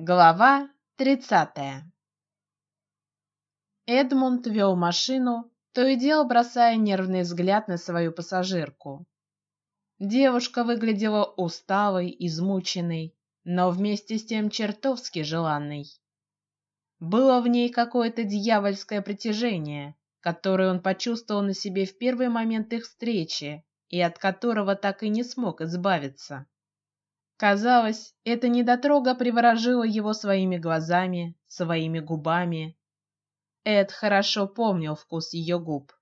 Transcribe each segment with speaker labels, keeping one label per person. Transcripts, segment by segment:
Speaker 1: Глава тридцатая. Эдмунд вел машину, то и дело бросая нервный взгляд на свою пассажирку. Девушка выглядела усталой, измученной, но вместе с тем чертовски желанной. Было в ней какое-то дьявольское притяжение, которое он почувствовал на себе в первый момент их встречи и от которого так и не смог избавиться. Казалось, эта недотрога приворожила его своими глазами, своими губами. Эд хорошо помнил вкус ее губ.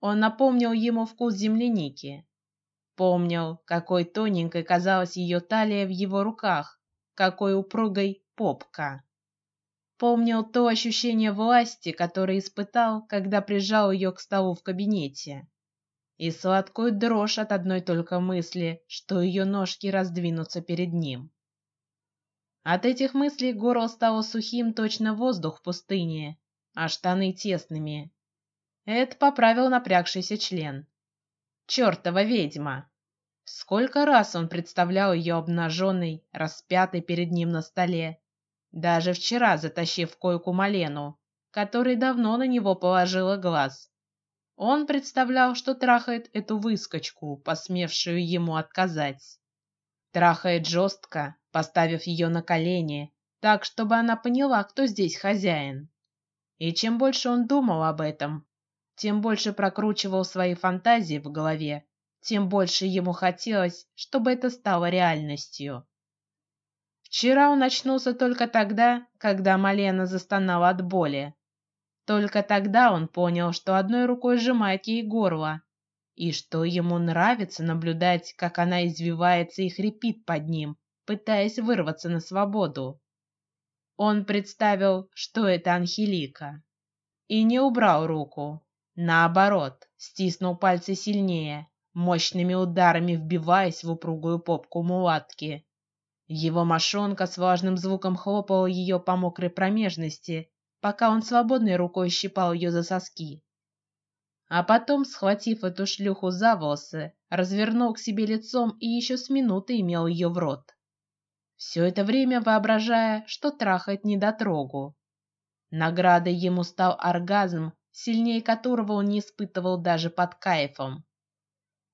Speaker 1: Он напомнил ему вкус земляники. Помнил, какой тоненькой казалась ее талия в его руках, какой упругой попка. Помнил то ощущение власти, которое испытал, когда прижал ее к столу в кабинете и сладкую дрожь от одной только мысли, что ее ножки раздвинутся перед ним. От этих мыслей горло стало сухим, точно воздух в пустыне, а штаны тесными. Эд поправил напрягшийся член. Чертова ведьма! Сколько раз он представлял ее обнаженной, распятой перед ним на столе, даже вчера затащив в койку Малену, который давно на него положила глаз. Он представлял, что трахает эту выскочку, посмевшую ему отказать. Трахает жестко, поставив ее на колени, так, чтобы она поняла, кто здесь хозяин. И чем больше он думал об этом, тем больше прокручивал свои фантазии в голове, тем больше ему хотелось, чтобы это стало реальностью. Вчера он очнулся только тогда, когда Малена застонала от боли. Только тогда он понял, что одной рукой сжимает ей горло, и что ему нравится наблюдать, как она извивается и хрипит под ним, пытаясь вырваться на свободу. Он представил, что это Анхелика, и не убрал руку. Наоборот, стиснул пальцы сильнее, мощными ударами вбиваясь в упругую попку мулатки. Его мошонка с важным звуком хлопала ее по мокрой промежности, пока он свободной рукой щипал ее за соски. А потом, схватив эту шлюху за волосы, развернул к себе лицом и еще с минуты имел ее в рот. Все это время воображая, что трахает недотрогу. Наградой ему стал оргазм, сильнее которого он не испытывал даже под кайфом.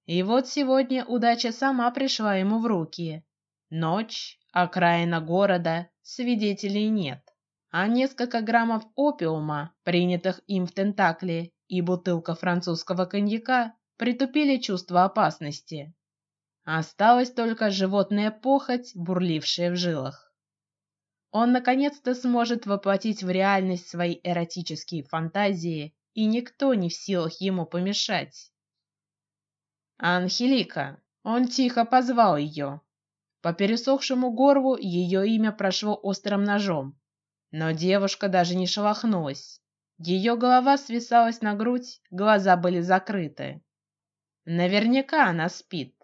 Speaker 1: И вот сегодня удача сама пришла ему в руки. Ночь, окраина города, свидетелей нет а несколько граммов опиума, принятых им в Тентакле, и бутылка французского коньяка притупили чувство опасности. Осталась только животная похоть, бурлившая в жилах. Он наконец-то сможет воплотить в реальность свои эротические фантазии, и никто не в силах ему помешать. Анхелика. Он тихо позвал ее. По пересохшему горлу ее имя прошло острым ножом. Но девушка даже не шелохнулась. Ее голова свисалась на грудь, глаза были закрыты. Наверняка она спит.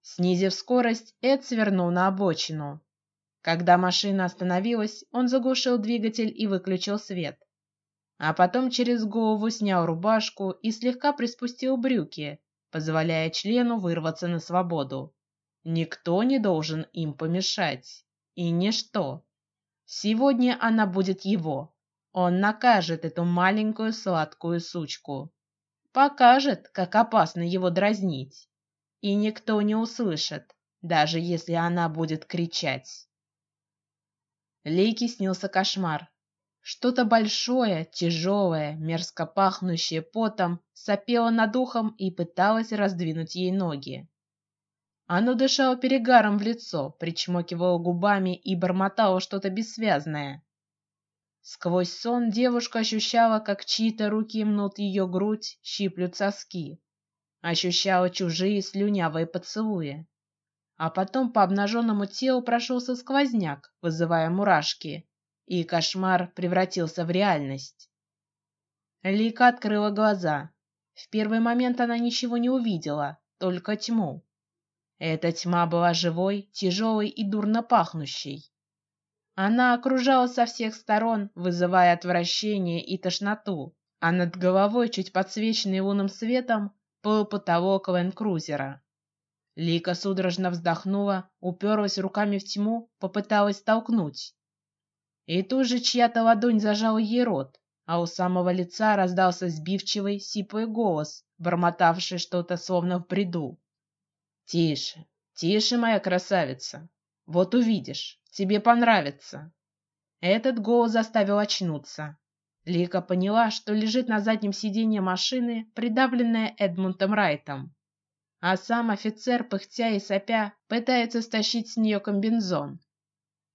Speaker 1: Снизив скорость, Эд свернул на обочину. Когда машина остановилась, он заглушил двигатель и выключил свет. А потом через голову снял рубашку и слегка приспустил брюки, позволяя члену вырваться на свободу. Никто не должен им помешать, и ничто. Сегодня она будет его. Он накажет эту маленькую сладкую сучку, покажет, как опасно его дразнить, и никто не услышит, даже если она будет кричать. Лейке снился кошмар. Что-то большое, тяжелое, мерзко пахнущее потом сопело над ухом и пыталось раздвинуть ей ноги. Оно дышало перегаром в лицо, причмокивало губами и бормотало что-то бессвязное. Сквозь сон девушка ощущала, как чьи-то руки мнут ее грудь, щиплют соски, ощущала чужие слюнявые поцелуи. А потом по обнаженному телу прошелся сквозняк, вызывая мурашки, и кошмар превратился в реальность. Лика открыла глаза. В первый момент она ничего не увидела, только тьму. Эта тьма была живой, тяжелой и дурно пахнущей. Она окружала со всех сторон, вызывая отвращение и тошноту, а над головой, чуть подсвеченный лунным светом, был потолок ленд-крузера. Лика судорожно вздохнула, уперлась руками в тьму, попыталась толкнуть, И тут же чья-то ладонь зажала ей рот, а у самого лица раздался сбивчивый, сиплый голос, бормотавший что-то словно в бреду. Тише, тише, моя красавица. Вот увидишь, тебе понравится. Этот голос заставил очнуться. Лика поняла, что лежит на заднем сиденье машины, придавленная Эдмундом Райтом, а сам офицер, пыхтя и сопя, пытается стащить с нее комбинзон.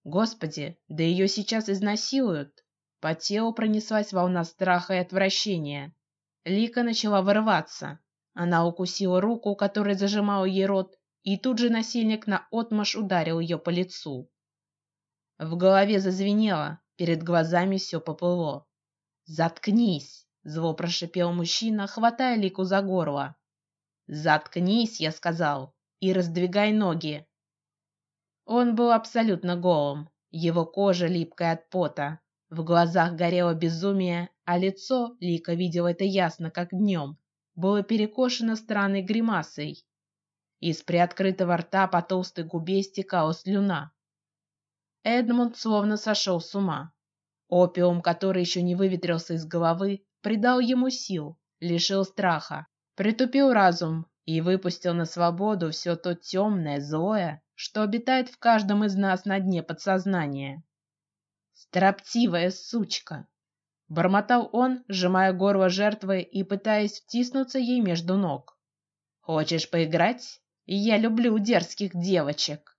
Speaker 1: Господи, да ее сейчас изнасилуют! По телу пронеслась волна страха и отвращения. Лика начала вырываться. Она укусила руку, которая зажимала ей рот, и тут же насильник на отмаш ударил ее по лицу. В голове зазвенело, перед глазами все поплыло. Заткнись! Зло прошипел мужчина, хватая Лику за горло. Заткнись, я сказал, и раздвигай ноги. Он был абсолютно голым, его кожа липкая от пота, в глазах горело безумие, а лицо Лика видела это ясно, как днем, было перекошено странной гримасой. Из приоткрытого рта по толстой губе стекала слюна. Эдмунд словно сошел с ума. Опиум, который еще не выветрился из головы, придал ему сил, лишил страха, притупил разум и выпустил на свободу все то темное, злое, что обитает в каждом из нас на дне подсознания. Строптивая сучка, бормотал он, сжимая горло жертвы и пытаясь втиснуться ей между ног. Хочешь поиграть? Я люблю дерзких девочек.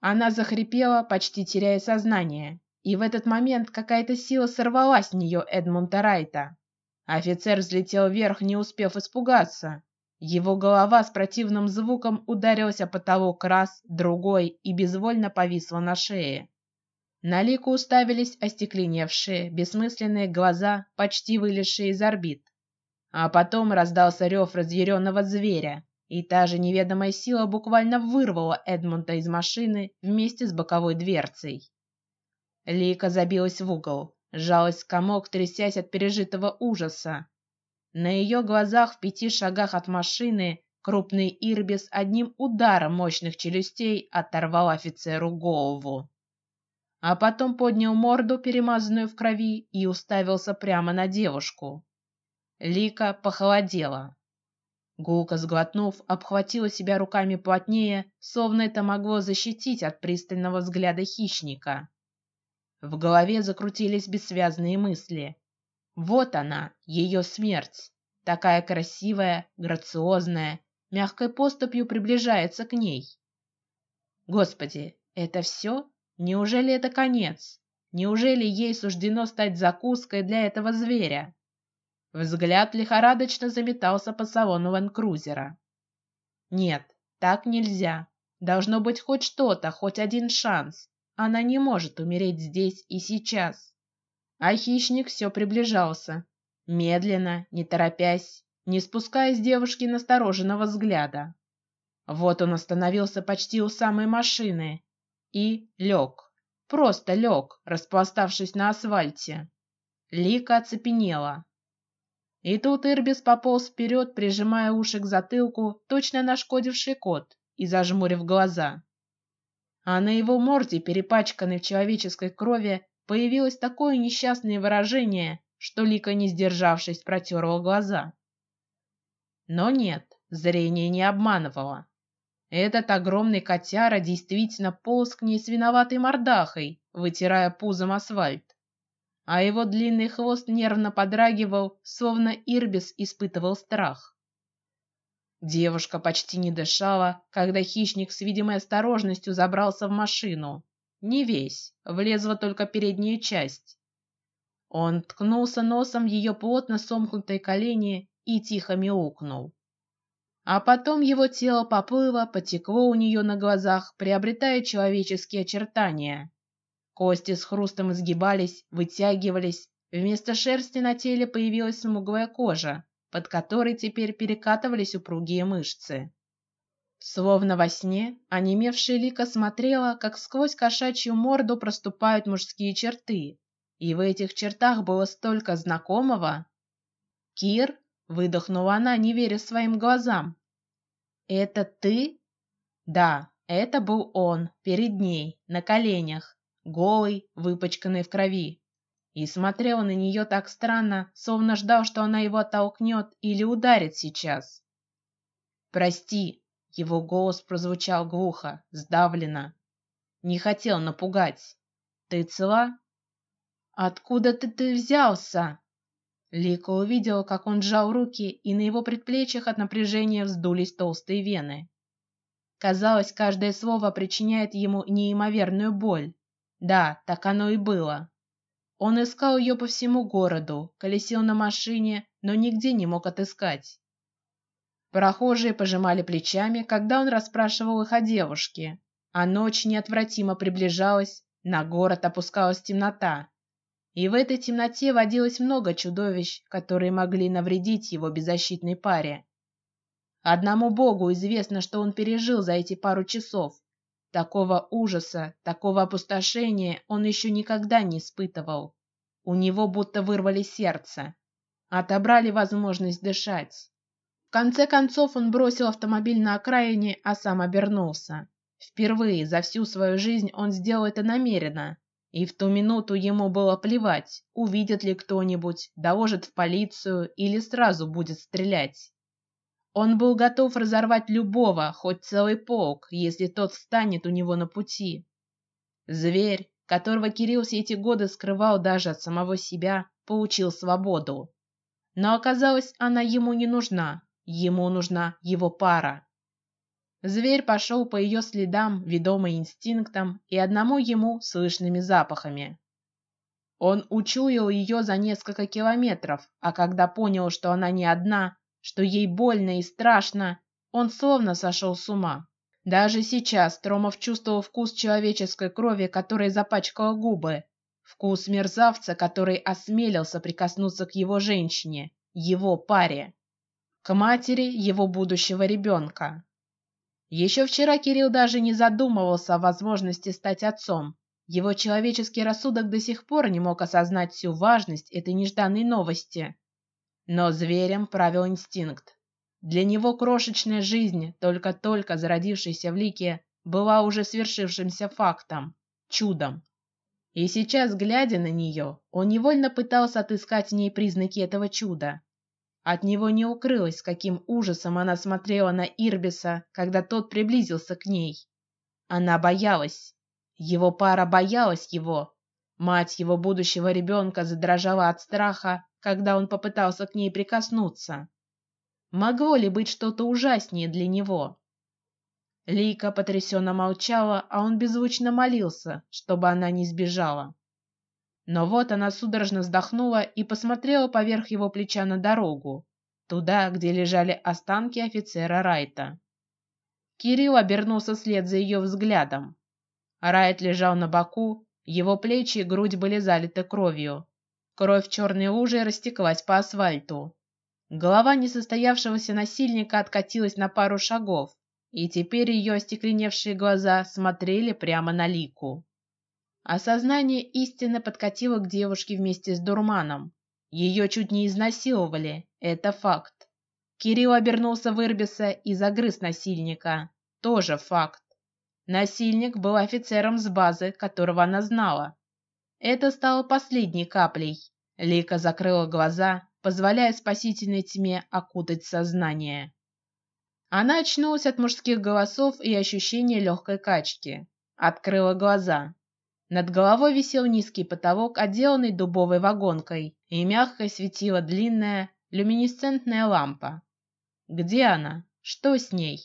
Speaker 1: Она захрипела, почти теряя сознание, и в этот момент какая-то сила сорвалась с нее Эдмунда Райта. Офицер взлетел вверх, не успев испугаться. Его голова с противным звуком ударилась о потолок раз, другой и безвольно повисла на шее. На Лику уставились остекленевшие, бессмысленные глаза, почти вылезшие из орбит. А потом раздался рев разъяренного зверя, и та же неведомая сила буквально вырвала Эдмунда из машины вместе с боковой дверцей. Лика забилась в угол, сжалась комок, трясясь от пережитого ужаса. На ее глазах в пяти шагах от машины крупный Ирбис одним ударом мощных челюстей оторвал офицеру голову а потом поднял морду, перемазанную в крови, и уставился прямо на девушку. Лика похолодела. Гулка, сглотнув, обхватила себя руками плотнее, словно это могло защитить от пристального взгляда хищника. В голове закрутились бессвязные мысли. Вот она, ее смерть, такая красивая, грациозная, мягкой поступью приближается к ней. Господи, это все? Неужели это конец? Неужели ей суждено стать закуской для этого зверя? Взгляд лихорадочно заметался по салону ванкрузера. Нет, так нельзя. Должно быть хоть что-то, хоть один шанс. Она не может умереть здесь и сейчас. А хищник все приближался, медленно, не торопясь, не спуская с девушки настороженного взгляда. Вот он остановился почти у самой машины и лег, просто лег, распластавшись на асфальте. Лика оцепенела. И тут Ирбис пополз вперед, прижимая уши к затылку, точно нашкодивший кот, и зажмурив глаза. А на его морде, перепачканной в человеческой крови, появилось такое несчастное выражение, что Лика, не сдержавшись, протерла глаза. Но нет, зрение не обманывало. Этот огромный котяра действительно полз к ней с виноватой мордахой, вытирая пузом асфальт, а его длинный хвост нервно подрагивал, словно Ирбис испытывал страх. Девушка почти не дышала, когда хищник с видимой осторожностью забрался в машину. Не весь, влезла только передняя часть. Он ткнулся носом в ее плотно сомкнутые колени и тихо мяукнул. А потом его тело поплыло, потекло у нее на глазах, приобретая человеческие очертания. Кости с хрустом изгибались, вытягивались. Вместо шерсти на теле появилась смуглая кожа, под которой теперь перекатывались упругие мышцы. Словно во сне, онемевшая Лика смотрела, как сквозь кошачью морду проступают мужские черты, и в этих чертах было столько знакомого. Кир, Выдохнула она, не веря своим глазам. Это ты? Да, это был он перед ней на коленях, голый, выпачканный в крови, и смотрел на нее так странно, словно ждал, что она его оттолкнет или ударит сейчас. Прости, его голос прозвучал глухо, сдавленно. Не хотел напугать. Ты цела? Откуда ты ты взялся? Лика увидела, как он сжал руки, и на его предплечьях от напряжения вздулись толстые вены. Казалось, каждое слово причиняет ему неимоверную боль. Да, так оно и было. Он искал ее по всему городу, колесил на машине, но нигде не мог отыскать. Прохожие пожимали плечами, когда он расспрашивал их о девушке, а ночь неотвратимо приближалась, на город опускалась темнота, и в этой темноте водилось много чудовищ, которые могли навредить его беззащитной паре. Одному Богу известно, что он пережил за эти пару часов. Такого ужаса, такого опустошения он еще никогда не испытывал. У него будто вырвали сердце, отобрали возможность дышать. В конце концов он бросил автомобиль на окраине, а сам обернулся. Впервые за всю свою жизнь он сделал это намеренно, и в ту минуту ему было плевать, увидит ли кто-нибудь, доложит в полицию или сразу будет стрелять. Он был готов разорвать любого, хоть целый полк, если тот встанет у него на пути. Зверь, которого Кирилл все эти годы скрывал даже от самого себя, получил свободу. Но оказалось, она ему не нужна. Ему нужна его пара. Зверь пошел по ее следам, ведомый инстинктом и одному ему слышными запахами. Он учуял ее за несколько километров, а когда понял, что она не одна, что ей больно и страшно, он словно сошел с ума. Даже сейчас Тромов чувствовал вкус человеческой крови, которая запачкала губы, вкус мерзавца, который осмелился прикоснуться к его женщине, его паре, к матери его будущего ребенка. Еще вчера Кирилл даже не задумывался о возможности стать отцом. Его человеческий рассудок до сих пор не мог осознать всю важность этой нежданной новости. Но зверем правил инстинкт. Для него крошечная жизнь, только-только зародившаяся в лике, была уже свершившимся фактом, чудом. И сейчас, глядя на нее, он невольно пытался отыскать в ней признаки этого чуда. От него не укрылось, каким ужасом она смотрела на Ирбиса, когда тот приблизился к ней. Она боялась. Его пара боялась его. Мать его будущего ребенка задрожала от страха, когда он попытался к ней прикоснуться. Могло ли быть что-то ужаснее для него? Лика потрясенно молчала, а он беззвучно молился, чтобы она не сбежала. Но вот она судорожно вздохнула и посмотрела поверх его плеча на дорогу, туда, где лежали останки офицера Райта. Кирилл обернулся вслед за ее взглядом. Райт лежал на боку, его плечи и грудь были залиты кровью. Кровь черной лужей растеклась по асфальту. Голова несостоявшегося насильника откатилась на пару шагов, и теперь ее остекленевшие глаза смотрели прямо на Лику. Осознание истины подкатило к девушке вместе с дурманом. Ее чуть не изнасиловали, это факт. Кирилл обернулся в Ирбиса и загрыз насильника, тоже факт. Насильник был офицером с базы, которого она знала. Это стало последней каплей. Лика закрыла глаза, позволяя спасительной тьме окутать сознание. Она очнулась от мужских голосов и ощущения легкой качки. Открыла глаза. Над головой висел низкий потолок, отделанный дубовой вагонкой, и мягко светила длинная люминесцентная лампа. Где она? Что с ней?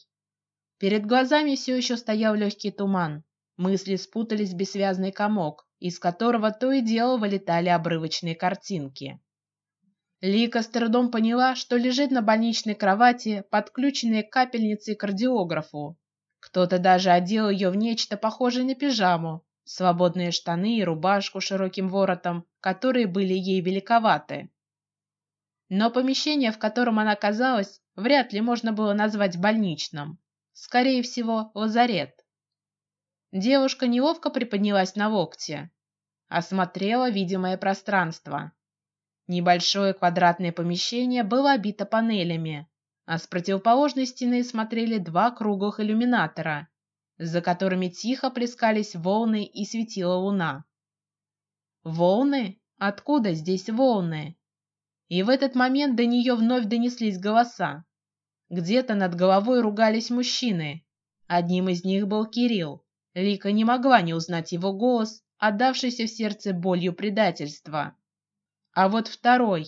Speaker 1: Перед глазами все еще стоял легкий туман. Мысли спутались в бессвязный комок, из которого то и дело вылетали обрывочные картинки. Лика с трудом поняла, что лежит на больничной кровати, подключенной к капельнице и кардиографу. Кто-то даже одел ее в нечто похожее на пижаму, свободные штаны и рубашку широким воротом, которые были ей великоваты. Но помещение, в котором она оказалась, вряд ли можно было назвать больничным. Скорее всего, лазарет. Девушка неловко приподнялась на локте, осмотрела видимое пространство. Небольшое квадратное помещение было обито панелями, а с противоположной стены смотрели два круглых иллюминатора, за которыми тихо плескались волны и светила луна. Волны? Откуда здесь волны? И в этот момент до нее вновь донеслись голоса. Где-то над головой ругались мужчины. Одним из них был Кирилл. Лика не могла не узнать его голос, отдавшийся в сердце болью предательства. А вот второй.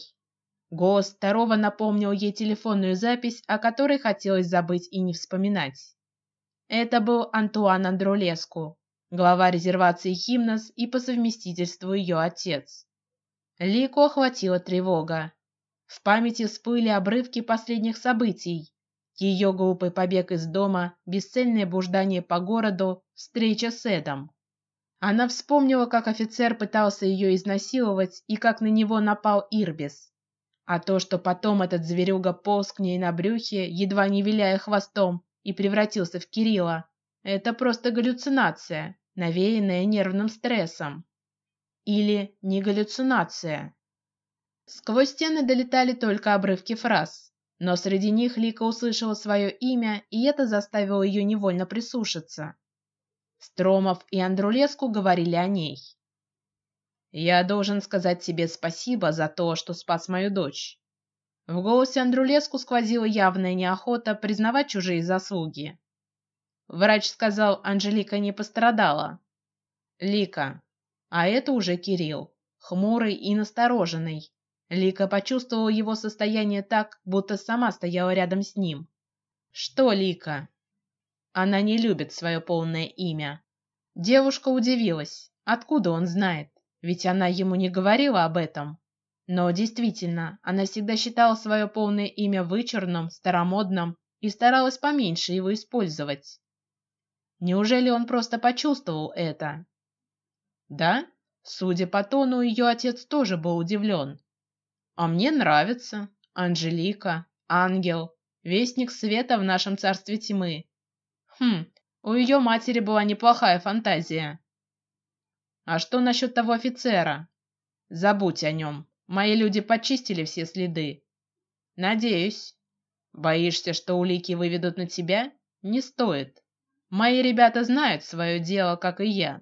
Speaker 1: Голос второго напомнил ей телефонную запись, о которой хотелось забыть и не вспоминать. Это был Антуан Андролеску, глава резервации Химнос и по совместительству ее отец. Лику охватила тревога. В памяти всплыли обрывки последних событий: ее глупый побег из дома, бесцельное блуждание по городу, встреча с Эдом. Она вспомнила, как офицер пытался ее изнасиловать и как на него напал Ирбис. А то, что потом этот зверюга полз к ней на брюхе, едва не виляя хвостом, и превратился в Кирилла, это просто галлюцинация, навеянная нервным стрессом. Или не галлюцинация. Сквозь стены долетали только обрывки фраз, но среди них Лика услышала свое имя, и это заставило ее невольно прислушаться. Стромов и Андрулеску говорили о ней. Я должен сказать тебе спасибо за то, что спас мою дочь. В голосе Андрулеску сквозила явная неохота признавать чужие заслуги. Врач сказал, Анжелика не пострадала. Лика, а это уже Кирилл, хмурый и настороженный. Лика почувствовала его состояние так, будто сама стояла рядом с ним. Что, Лика? Она не любит свое полное имя. Девушка удивилась, откуда он знает, ведь она ему не говорила об этом. Но действительно, она всегда считала свое полное имя вычурным, старомодным и старалась поменьше его использовать. Неужели он просто почувствовал это? Да, судя по тону, ее отец тоже был удивлен. А мне нравится Анжелика, ангел, вестник света в нашем царстве тьмы. Хм, у ее матери была неплохая фантазия. А что насчет того офицера? Забудь о нем. Мои люди почистили все следы. Надеюсь. Боишься, что улики выведут на тебя? Не стоит. Мои ребята знают свое дело, как и я.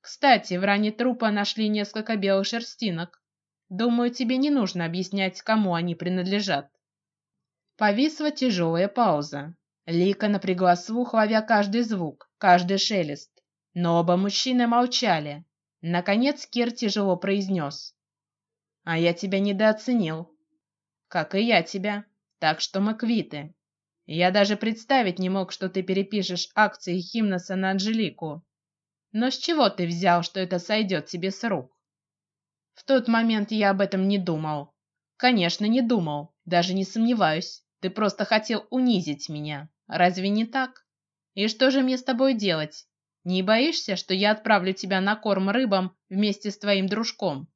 Speaker 1: Кстати, в ране трупа нашли несколько белых шерстинок. Думаю, тебе не нужно объяснять, кому они принадлежат. Повисла тяжелая пауза. Лика напрягла слух, ловя каждый звук, каждый шелест. Но оба мужчины молчали. Наконец Кир тяжело произнес: "А я тебя недооценил, как и я тебя, так что мы квиты. Я даже представить не мог, что ты перепишешь акции Химноса на Анжелику. Но с чего ты взял, что это сойдет тебе с рук? В тот момент я об этом не думал. Конечно, не думал, даже не сомневаюсь. Ты просто хотел унизить меня, разве не так? И что же мне с тобой делать? Не боишься, что я отправлю тебя на корм рыбам вместе с твоим дружком?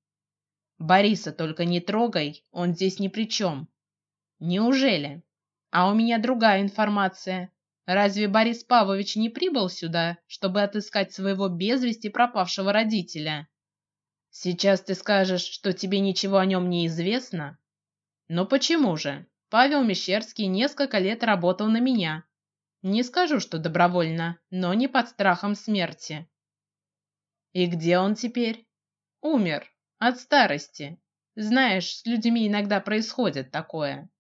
Speaker 1: Бориса только не трогай, он здесь ни при чем. Неужели? А у меня другая информация. Разве Борис Павлович не прибыл сюда, чтобы отыскать своего без вести пропавшего родителя? Сейчас ты скажешь, что тебе ничего о нем не известно. Но почему же? Павел Мещерский несколько лет работал на меня. Не скажу, что добровольно, но не под страхом смерти. И где он теперь? Умер от старости. Знаешь, с людьми иногда происходит такое.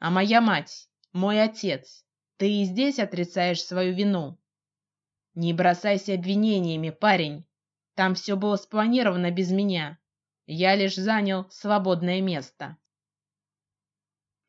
Speaker 1: А моя мать, мой отец, ты и здесь отрицаешь свою вину. Не бросайся обвинениями, парень. Там все было спланировано без меня. Я лишь занял свободное место.